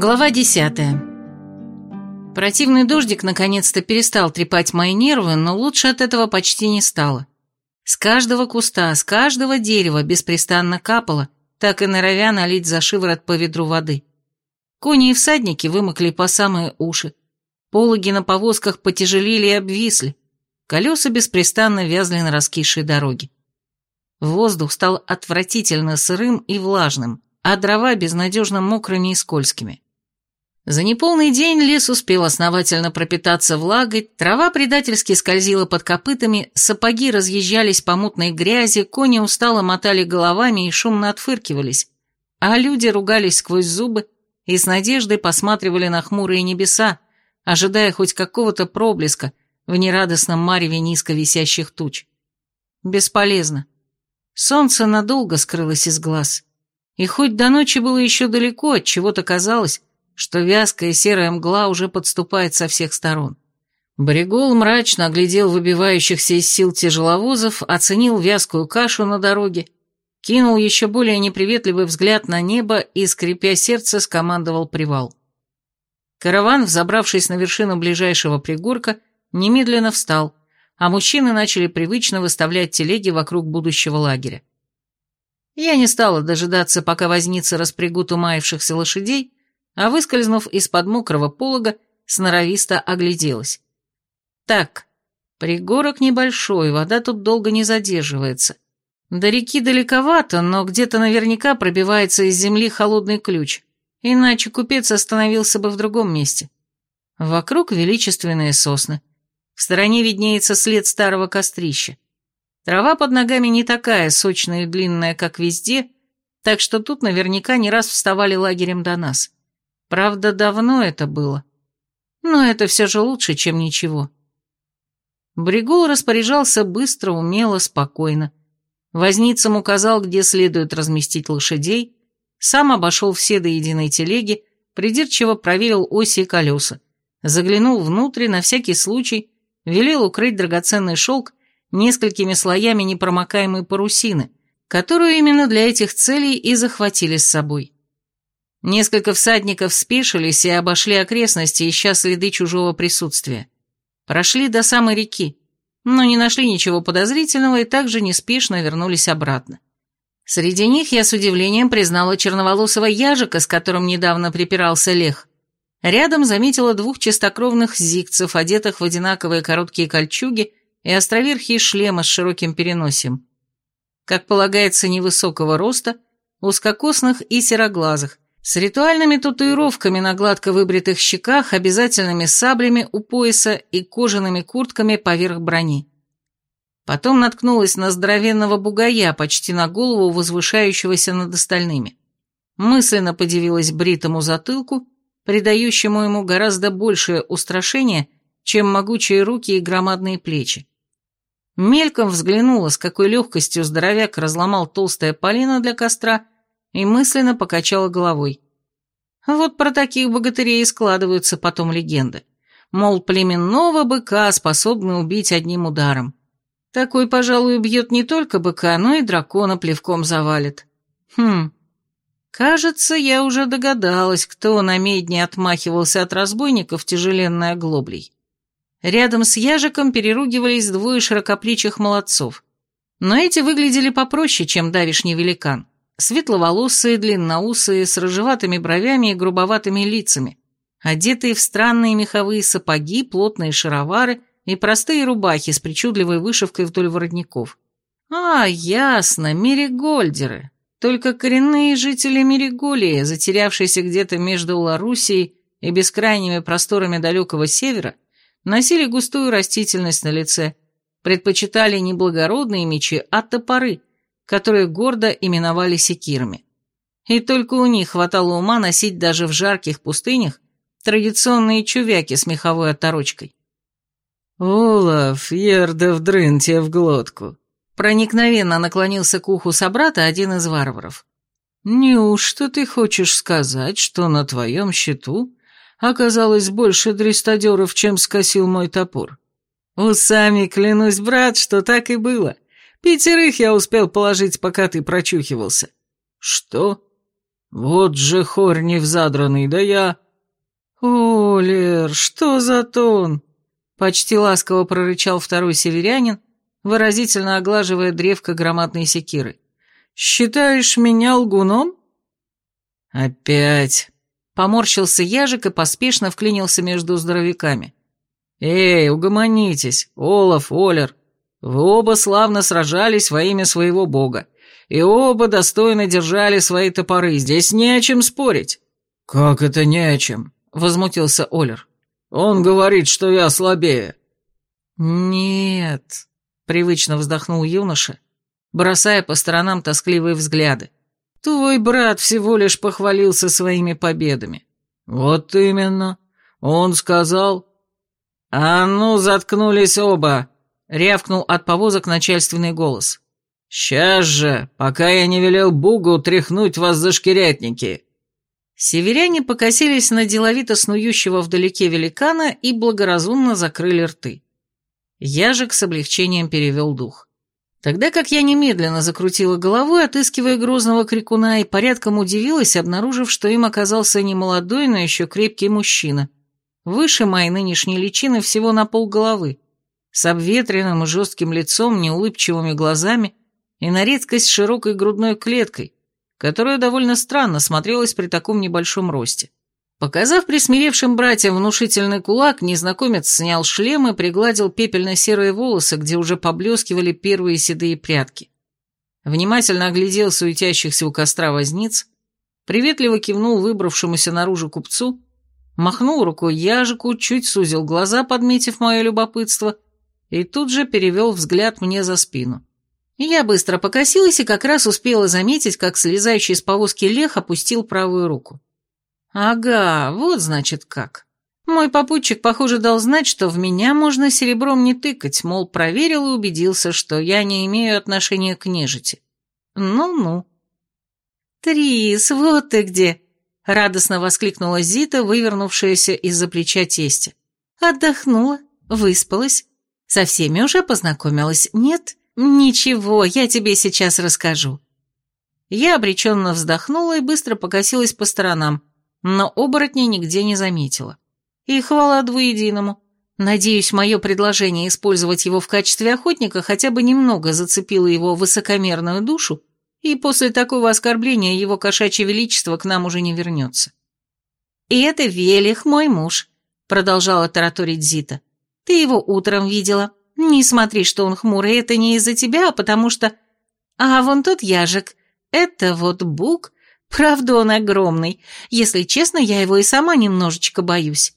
Глава десятая. Противный дождик наконец-то перестал трепать мои нервы, но лучше от этого почти не стало. С каждого куста, с каждого дерева беспрестанно капало, так и норовя налить за шиворот по ведру воды. Кони и всадники вымокли по самые уши. Пологи на повозках потяжелели и обвисли. Колеса беспрестанно вязли на раскисшей дороге. Воздух стал отвратительно сырым и влажным, а дрова безнадежно мокрыми и скользкими. За неполный день лес успел основательно пропитаться влагой, трава предательски скользила под копытами, сапоги разъезжались по мутной грязи, кони устало мотали головами и шумно отфыркивались, а люди ругались сквозь зубы и с надеждой посматривали на хмурые небеса, ожидая хоть какого-то проблеска в нерадостном мареве низко висящих туч. Бесполезно. Солнце надолго скрылось из глаз. И хоть до ночи было еще далеко, от чего-то казалось, что вязкая серая мгла уже подступает со всех сторон. Бригол мрачно оглядел выбивающихся из сил тяжеловозов, оценил вязкую кашу на дороге, кинул еще более неприветливый взгляд на небо и, скрипя сердце, скомандовал привал. Караван, взобравшись на вершину ближайшего пригорка, немедленно встал, а мужчины начали привычно выставлять телеги вокруг будущего лагеря. Я не стала дожидаться, пока возница распрягут умаившихся лошадей, а, выскользнув из-под мокрого полога, сноровисто огляделась. Так, пригорок небольшой, вода тут долго не задерживается. До реки далековато, но где-то наверняка пробивается из земли холодный ключ, иначе купец остановился бы в другом месте. Вокруг величественные сосны. В стороне виднеется след старого кострища. Трава под ногами не такая сочная и длинная, как везде, так что тут наверняка не раз вставали лагерем до нас. Правда, давно это было. Но это все же лучше, чем ничего. Бригул распоряжался быстро, умело, спокойно. Возницам указал, где следует разместить лошадей, сам обошел все до единой телеги, придирчиво проверил оси и колеса, заглянул внутрь на всякий случай, велел укрыть драгоценный шелк несколькими слоями непромокаемой парусины, которую именно для этих целей и захватили с собой. Несколько всадников спешились и обошли окрестности, ища следы чужого присутствия. Прошли до самой реки, но не нашли ничего подозрительного и также неспешно вернулись обратно. Среди них я с удивлением признала черноволосого яжика, с которым недавно припирался Лех. Рядом заметила двух чистокровных зигцев, одетых в одинаковые короткие кольчуги и островерхие шлемы с широким переносием. Как полагается, невысокого роста, узкокосных и сероглазых, с ритуальными татуировками на гладко выбритых щеках, обязательными саблями у пояса и кожаными куртками поверх брони. Потом наткнулась на здоровенного бугая, почти на голову возвышающегося над остальными. Мысленно подивилась бритому затылку, придающему ему гораздо большее устрашение, чем могучие руки и громадные плечи. Мельком взглянула, с какой легкостью здоровяк разломал толстое полено для костра и мысленно покачала головой. Вот про таких богатырей складываются потом легенды. Мол, племенного быка способны убить одним ударом. Такой, пожалуй, убьет не только быка, но и дракона плевком завалит. Хм, кажется, я уже догадалась, кто на медне отмахивался от разбойников тяжеленной оглоблей. Рядом с яжиком переругивались двое широкоплечих молодцов. Но эти выглядели попроще, чем давишний великан. Светловолосые, длинноусые, с рыжеватыми бровями и грубоватыми лицами, одетые в странные меховые сапоги, плотные шаровары и простые рубахи с причудливой вышивкой вдоль воротников. А, ясно, Меригольдеры. Только коренные жители Мериголии, затерявшиеся где-то между Ларусией и бескрайними просторами далекого севера, носили густую растительность на лице, предпочитали не благородные мечи, а топоры, которые гордо именовали секирами. И только у них хватало ума носить даже в жарких пустынях традиционные чувяки с меховой оторочкой. «Олаф, ердов дрын тебе в глотку!» Проникновенно наклонился к уху собрата один из варваров. «Неужто ты хочешь сказать, что на твоем счету оказалось больше дрестадеров, чем скосил мой топор. Усами клянусь, брат, что так и было. Пятерых я успел положить, пока ты прочухивался. Что? Вот же хорь невзадранный, да я...» «Олер, что за тон?» Почти ласково прорычал второй северянин, выразительно оглаживая древко громадной секиры. «Считаешь меня лгуном?» «Опять!» Поморщился яжик и поспешно вклинился между здоровяками. «Эй, угомонитесь, Олаф, Олер, вы оба славно сражались во имя своего бога, и оба достойно держали свои топоры, здесь не о чем спорить». «Как это не о чем?» — возмутился Олер. «Он говорит, что я слабее». «Нет», — привычно вздохнул юноша, бросая по сторонам тоскливые взгляды. Твой брат всего лишь похвалился своими победами. Вот именно. Он сказал... А ну, заткнулись оба, рявкнул от повозок начальственный голос. Сейчас же, пока я не велел Бугу тряхнуть вас за шкирятники. Северяне покосились на деловито снующего вдалеке великана и благоразумно закрыли рты. Яжик с облегчением перевел дух. Тогда как я немедленно закрутила головой, отыскивая грозного крикуна, и порядком удивилась, обнаружив, что им оказался не молодой, но еще крепкий мужчина. Выше моей нынешней личины всего на полголовы, с обветренным и жестким лицом, неулыбчивыми глазами и на редкость широкой грудной клеткой, которая довольно странно смотрелась при таком небольшом росте. Показав присмиревшим братьям внушительный кулак, незнакомец снял шлем и пригладил пепельно-серые волосы, где уже поблескивали первые седые прядки. Внимательно оглядел суетящихся у костра возниц, приветливо кивнул выбравшемуся наружу купцу, махнул рукой яжику, чуть сузил глаза, подметив мое любопытство, и тут же перевел взгляд мне за спину. Я быстро покосилась и как раз успела заметить, как слезающий с повозки лех опустил правую руку. Ага, вот значит как. Мой попутчик, похоже, дал знать, что в меня можно серебром не тыкать, мол, проверил и убедился, что я не имею отношения к нежити. Ну-ну. «Трис, вот ты где!» — радостно воскликнула Зита, вывернувшаяся из-за плеча тестя. «Отдохнула, выспалась, со всеми уже познакомилась, нет? Ничего, я тебе сейчас расскажу». Я обреченно вздохнула и быстро покосилась по сторонам, но оборотня нигде не заметила. И хвала двуединому. Надеюсь, мое предложение использовать его в качестве охотника хотя бы немного зацепило его высокомерную душу, и после такого оскорбления его кошачье величество к нам уже не вернется. «И это Велих, мой муж», — продолжала тараторить Зита. «Ты его утром видела. Не смотри, что он хмурый, это не из-за тебя, а потому что... А вон тот яжик, это вот Бук, Правда, он огромный. Если честно, я его и сама немножечко боюсь.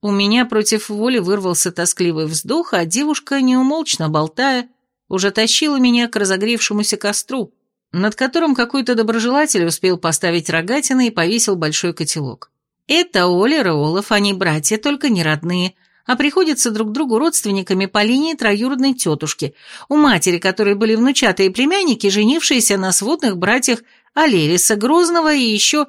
У меня против воли вырвался тоскливый вздох, а девушка, неумолчно болтая, уже тащила меня к разогревшемуся костру, над которым какой-то доброжелатель успел поставить рогатины и повесил большой котелок. Это Оля и Олаф, они братья, только не родные, а приходятся друг другу родственниками по линии троюродной тетушки, у матери которой были внучатые племянники, женившиеся на сводных братьях Алериса Грозного и еще...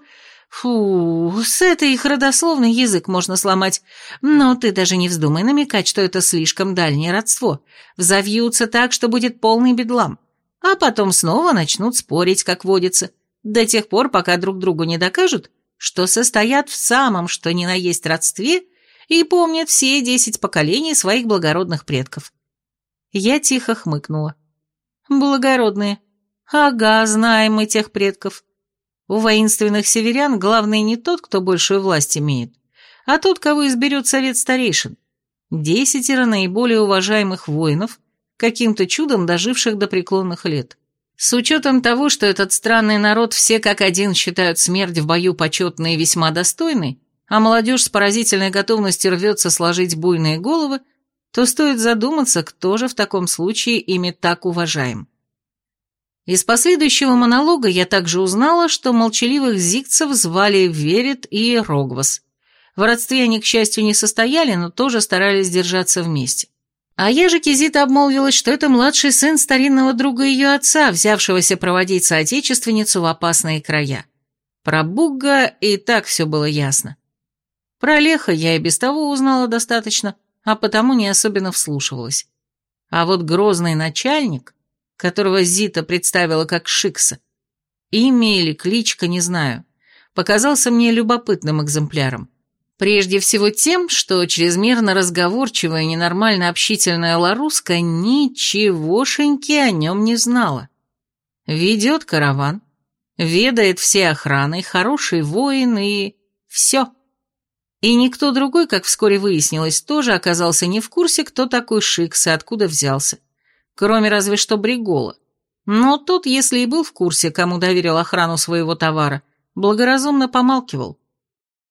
Фу, с этой их родословный язык можно сломать. Но ты даже не вздумай намекать, что это слишком дальнее родство. Взовьются так, что будет полный бедлам. А потом снова начнут спорить, как водится. До тех пор, пока друг другу не докажут, что состоят в самом, что ни на есть родстве, и помнят все десять поколений своих благородных предков. Я тихо хмыкнула. Благородные. Ага, знаем мы тех предков. У воинственных северян главный не тот, кто большую власть имеет, а тот, кого изберет совет старейшин. Десятеро наиболее уважаемых воинов, каким-то чудом доживших до преклонных лет. С учетом того, что этот странный народ все как один считают смерть в бою почетной и весьма достойной, а молодежь с поразительной готовностью рвется сложить буйные головы, то стоит задуматься, кто же в таком случае ими так уважаем. Из последующего монолога я также узнала, что молчаливых зигцев звали Верит и Рогвас. В родстве они, к счастью, не состояли, но тоже старались держаться вместе. А я же Кизита обмолвилась, что это младший сын старинного друга ее отца, взявшегося проводить соотечественницу в опасные края. Про Бугга и так все было ясно. Про Леха я и без того узнала достаточно, а потому не особенно вслушивалась. А вот грозный начальник которого Зита представила как Шикса. имя или кличка, не знаю, показался мне любопытным экземпляром. Прежде всего тем, что чрезмерно разговорчивая, ненормально общительная Ларуска ничегошеньки о нем не знала. Ведет караван, ведает все охраны, хороший воин и... все. И никто другой, как вскоре выяснилось, тоже оказался не в курсе, кто такой Шикс и откуда взялся. Кроме разве что Бригола. Но тот, если и был в курсе, кому доверил охрану своего товара, благоразумно помалкивал.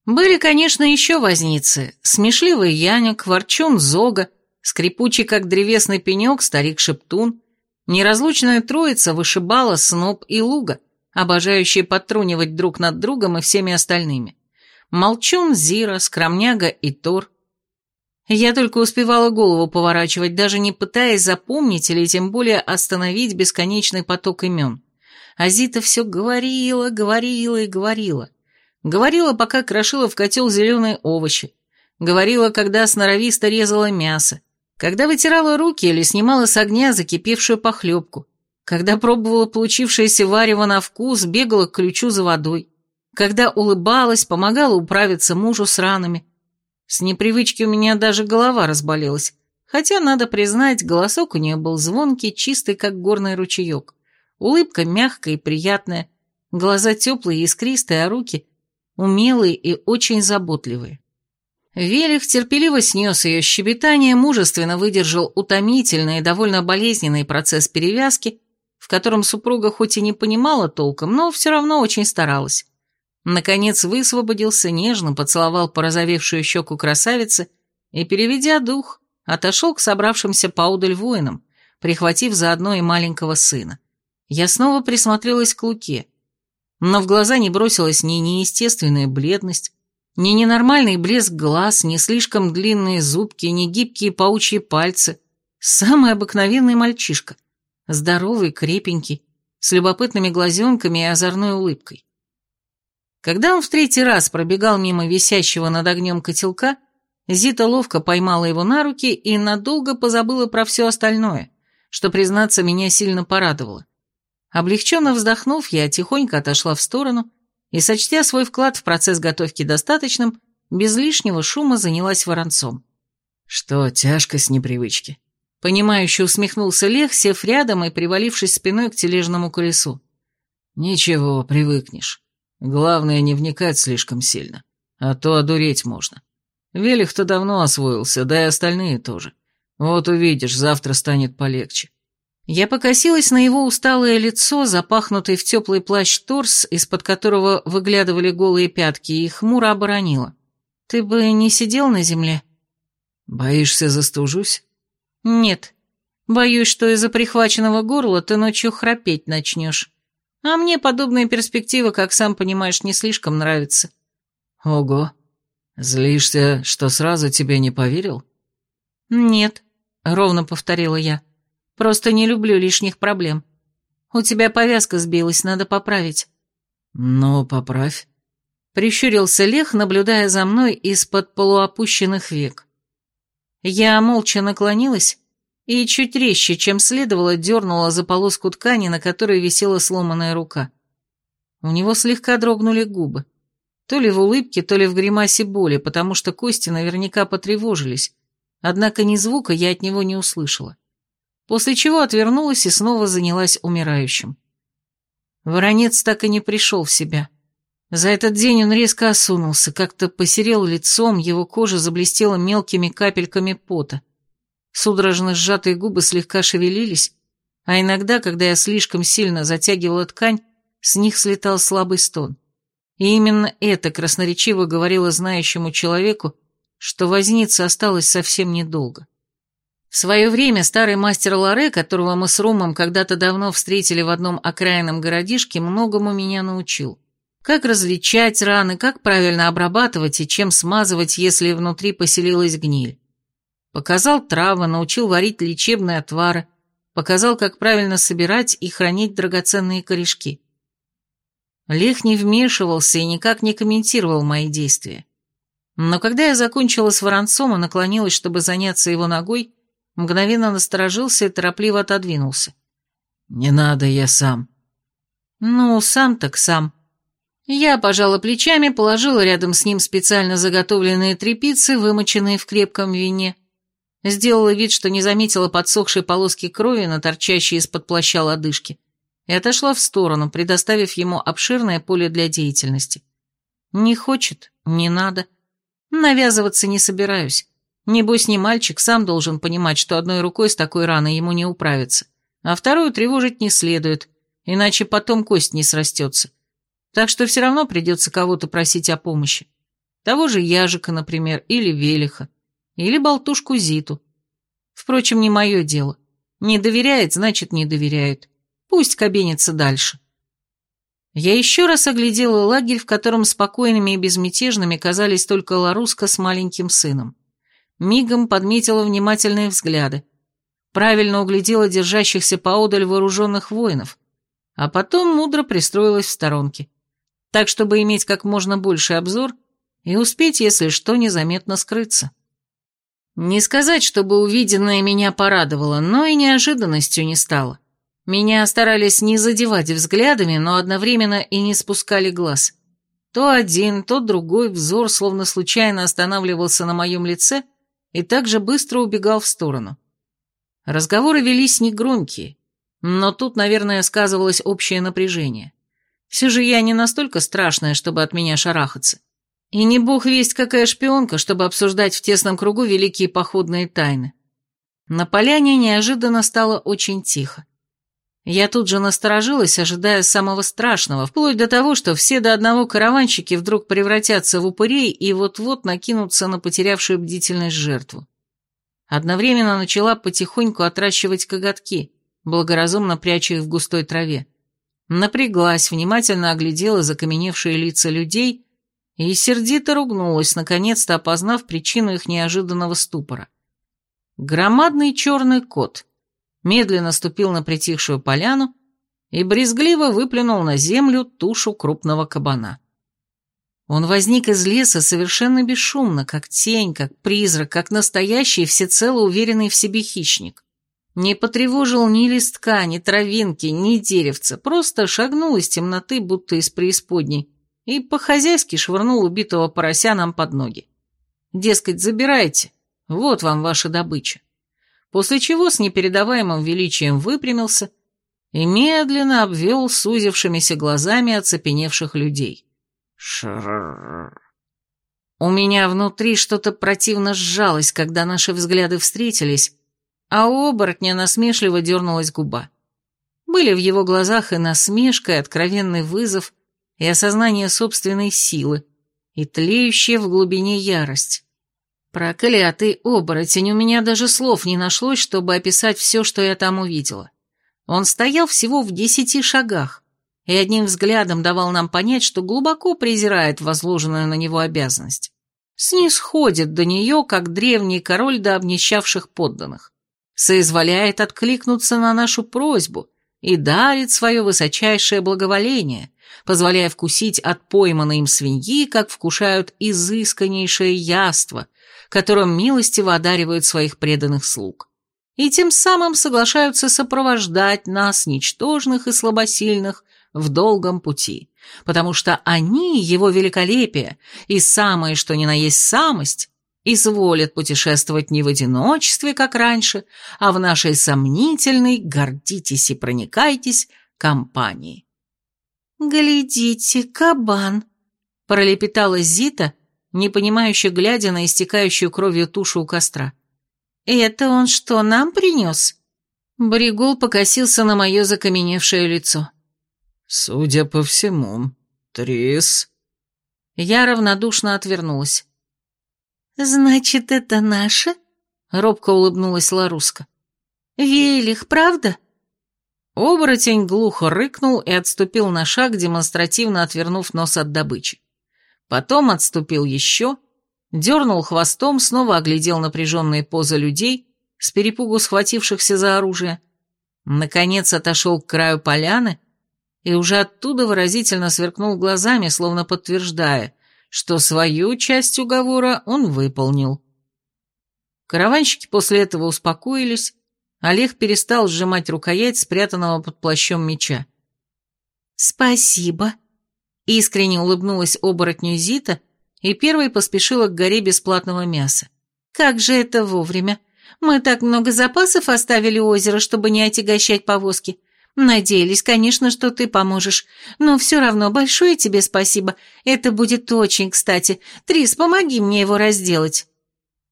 Были, конечно, еще возницы. Смешливый Яник, ворчун Зога, скрипучий, как древесный пенек, старик Шептун, неразлучная троица вышибала Сноб и Луга, обожающие подтрунивать друг над другом и всеми остальными. Молчун, Зира, Скромняга и Тор. Я только успевала голову поворачивать, даже не пытаясь запомнить или тем более остановить бесконечный поток имен. А Зита все говорила, говорила и говорила. Говорила, пока крошила в котел зеленые овощи. Говорила, когда сноровисто резала мясо. Когда вытирала руки или снимала с огня закипевшую похлебку. Когда пробовала получившееся варево на вкус, бегала к ключу за водой когда улыбалась, помогала управиться мужу с ранами. С непривычки у меня даже голова разболелась, хотя, надо признать, голосок у нее был звонкий, чистый, как горный ручеек. Улыбка мягкая и приятная, глаза теплые и искристые, а руки умелые и очень заботливые. Велих терпеливо снес ее щебетание, мужественно выдержал утомительный и довольно болезненный процесс перевязки, в котором супруга хоть и не понимала толком, но все равно очень старалась. Наконец высвободился, нежно поцеловал порозовевшую щеку красавицы и, переведя дух, отошел к собравшимся поудаль воинам, прихватив заодно и маленького сына. Я снова присмотрелась к Луке, но в глаза не бросилась ни неестественная бледность, ни ненормальный блеск глаз, ни слишком длинные зубки, ни гибкие паучьи пальцы. Самый обыкновенный мальчишка, здоровый, крепенький, с любопытными глазенками и озорной улыбкой. Когда он в третий раз пробегал мимо висящего над огнем котелка, Зита ловко поймала его на руки и надолго позабыла про все остальное, что, признаться, меня сильно порадовало. Облегченно вздохнув, я тихонько отошла в сторону и, сочтя свой вклад в процесс готовки достаточным, без лишнего шума занялась воронцом. «Что, тяжко с непривычки?» Понимающе усмехнулся Лех, сев рядом и привалившись спиной к тележному колесу. «Ничего, привыкнешь. Главное, не вникать слишком сильно, а то одуреть можно. Велих-то давно освоился, да и остальные тоже. Вот увидишь, завтра станет полегче. Я покосилась на его усталое лицо, запахнутый в теплый плащ торс, из-под которого выглядывали голые пятки, и хмуро оборонила. «Ты бы не сидел на земле?» «Боишься, застужусь?» «Нет. Боюсь, что из-за прихваченного горла ты ночью храпеть начнешь. А мне подобные перспективы, как сам понимаешь, не слишком нравятся. Ого. Злишься, что сразу тебе не поверил? Нет, ровно повторила я. Просто не люблю лишних проблем. У тебя повязка сбилась, надо поправить. Ну, поправь. Прищурился Лех, наблюдая за мной из-под полуопущенных век. Я молча наклонилась и чуть резче, чем следовало, дернула за полоску ткани, на которой висела сломанная рука. У него слегка дрогнули губы. То ли в улыбке, то ли в гримасе боли, потому что кости наверняка потревожились, однако ни звука я от него не услышала. После чего отвернулась и снова занялась умирающим. Воронец так и не пришел в себя. За этот день он резко осунулся, как-то посерел лицом, его кожа заблестела мелкими капельками пота. Судорожно сжатые губы слегка шевелились, а иногда, когда я слишком сильно затягивала ткань, с них слетал слабый стон. И именно это красноречиво говорило знающему человеку, что возница осталось совсем недолго. В свое время старый мастер Ларе, которого мы с Ромом когда-то давно встретили в одном окраинном городишке, многому меня научил. Как различать раны, как правильно обрабатывать и чем смазывать, если внутри поселилась гниль. Показал травы, научил варить лечебные отвары, показал, как правильно собирать и хранить драгоценные корешки. Лех не вмешивался и никак не комментировал мои действия. Но когда я закончила с воронцом и наклонилась, чтобы заняться его ногой, мгновенно насторожился и торопливо отодвинулся. «Не надо, я сам». Ну, сам так сам. Я пожала плечами, положила рядом с ним специально заготовленные трепицы, вымоченные в крепком вине. Сделала вид, что не заметила подсохшей полоски крови на торчащей из-под плаща лодыжки, и отошла в сторону, предоставив ему обширное поле для деятельности. Не хочет, не надо. Навязываться не собираюсь. Небось, не мальчик, сам должен понимать, что одной рукой с такой раной ему не управиться, а вторую тревожить не следует, иначе потом кость не срастется. Так что все равно придется кого-то просить о помощи. Того же Яжика, например, или Велиха, или болтушку Зиту. Впрочем, не мое дело. Не доверяет, значит, не доверяет. Пусть кабинется дальше. Я еще раз оглядела лагерь, в котором спокойными и безмятежными казались только Ларуска с маленьким сыном. Мигом подметила внимательные взгляды. Правильно углядела держащихся поодаль вооруженных воинов, а потом мудро пристроилась в сторонке. Так, чтобы иметь как можно больший обзор и успеть, если что, незаметно скрыться. Не сказать, чтобы увиденное меня порадовало, но и неожиданностью не стало. Меня старались не задевать взглядами, но одновременно и не спускали глаз. То один, то другой взор словно случайно останавливался на моем лице и также быстро убегал в сторону. Разговоры велись негромкие, но тут, наверное, сказывалось общее напряжение. Все же я не настолько страшная, чтобы от меня шарахаться. И не бог весть какая шпионка, чтобы обсуждать в тесном кругу великие походные тайны. На поляне неожиданно стало очень тихо. Я тут же насторожилась, ожидая самого страшного, вплоть до того, что все до одного караванщики вдруг превратятся в упырей и вот-вот накинутся на потерявшую бдительность жертву. Одновременно начала потихоньку отращивать коготки, благоразумно пряча их в густой траве. Напряглась, внимательно оглядела закаменевшие лица людей и сердито ругнулась, наконец-то опознав причину их неожиданного ступора. Громадный черный кот — медленно ступил на притихшую поляну и брезгливо выплюнул на землю тушу крупного кабана. Он возник из леса совершенно бесшумно, как тень, как призрак, как настоящий, всецело уверенный в себе хищник. Не потревожил ни листка, ни травинки, ни деревца, просто шагнул из темноты, будто из преисподней, и по-хозяйски швырнул убитого порося нам под ноги. Дескать, забирайте, вот вам ваша добыча после чего с непередаваемым величием выпрямился и медленно обвел сузившимися глазами оцепеневших людей. Шрррр. У меня внутри что-то противно сжалось, когда наши взгляды встретились, а у оборотня насмешливо дернулась губа. Были в его глазах и насмешка, и откровенный вызов, и осознание собственной силы, и тлеющая в глубине ярость. Проклятый оборотень, у меня даже слов не нашлось, чтобы описать все, что я там увидела. Он стоял всего в десяти шагах и одним взглядом давал нам понять, что глубоко презирает возложенную на него обязанность. Снисходит до нее, как древний король до обнищавших подданных. Соизволяет откликнуться на нашу просьбу и дарит свое высочайшее благоволение, позволяя вкусить от пойманной им свиньи, как вкушают изысканнейшее яство, которым милостиво одаривают своих преданных слуг. И тем самым соглашаются сопровождать нас, ничтожных и слабосильных, в долгом пути, потому что они, его великолепие и самое что ни на есть самость, изволят путешествовать не в одиночестве, как раньше, а в нашей сомнительной, гордитесь и проникайтесь, компании. «Глядите, кабан!» — пролепетала Зита, непонимающе глядя на истекающую кровью тушу у костра. «Это он что, нам принес?» Бригул покосился на мое закаменевшее лицо. «Судя по всему, Трис...» Я равнодушно отвернулась. «Значит, это наше?» — робко улыбнулась Ларуска. «Велих, правда?» Оборотень глухо рыкнул и отступил на шаг, демонстративно отвернув нос от добычи. Потом отступил еще, дернул хвостом, снова оглядел напряженные позы людей, с перепугу схватившихся за оружие, наконец отошел к краю поляны и уже оттуда выразительно сверкнул глазами, словно подтверждая, что свою часть уговора он выполнил. Караванщики после этого успокоились, Олег перестал сжимать рукоять спрятанного под плащом меча. «Спасибо», — искренне улыбнулась оборотню Зита и первой поспешила к горе бесплатного мяса. «Как же это вовремя! Мы так много запасов оставили у озера, чтобы не отягощать повозки. Надеялись, конечно, что ты поможешь, но все равно большое тебе спасибо. Это будет очень кстати. Трис, помоги мне его разделать».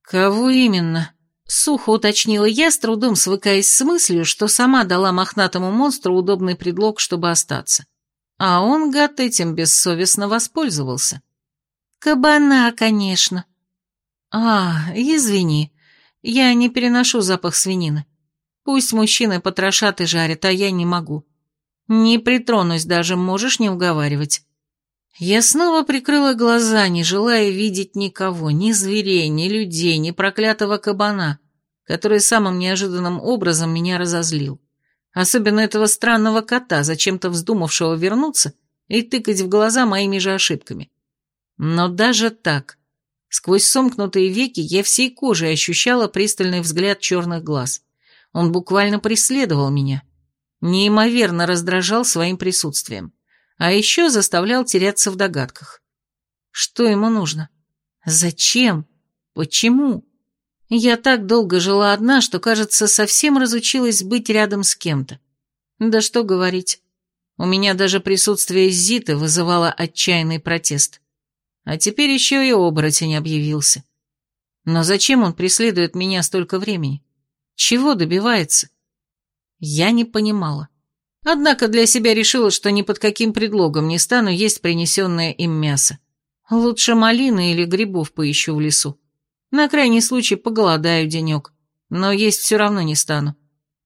«Кого именно?» Сухо уточнила я, с трудом свыкаясь с мыслью, что сама дала мохнатому монстру удобный предлог, чтобы остаться. А он, гад, этим бессовестно воспользовался. «Кабана, конечно». «А, извини, я не переношу запах свинины. Пусть мужчины потрошат и жарят, а я не могу. Не притронусь даже, можешь не уговаривать». Я снова прикрыла глаза, не желая видеть никого, ни зверей, ни людей, ни проклятого кабана, который самым неожиданным образом меня разозлил. Особенно этого странного кота, зачем-то вздумавшего вернуться и тыкать в глаза моими же ошибками. Но даже так, сквозь сомкнутые веки, я всей кожей ощущала пристальный взгляд черных глаз. Он буквально преследовал меня. Неимоверно раздражал своим присутствием. А еще заставлял теряться в догадках. Что ему нужно? Зачем? Почему? Я так долго жила одна, что, кажется, совсем разучилась быть рядом с кем-то. Да что говорить. У меня даже присутствие Зиты вызывало отчаянный протест. А теперь еще и оборотень объявился. Но зачем он преследует меня столько времени? Чего добивается? Я не понимала. Однако для себя решила, что ни под каким предлогом не стану есть принесенное им мясо. Лучше малины или грибов поищу в лесу. На крайний случай поголодаю денек, но есть все равно не стану.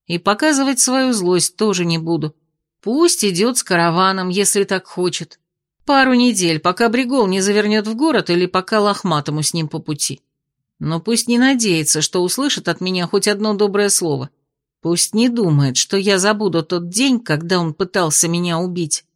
И показывать свою злость тоже не буду. Пусть идет с караваном, если так хочет. Пару недель, пока Бригол не завернет в город или пока лохматому с ним по пути. Но пусть не надеется, что услышит от меня хоть одно доброе слово. Пусть не думает, что я забуду тот день, когда он пытался меня убить.